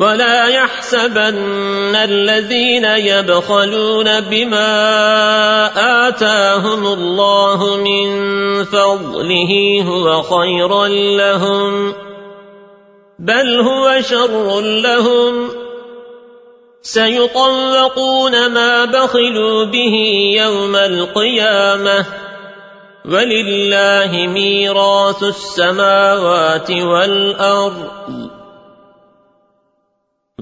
ولا يحسبن الذين يبخلون بما آتاهم الله من فضله هو خيرا لهم بل هو شر لهم سيطلقون ما بخلوا به يوم القيامة ولله ميراث السماوات والأرض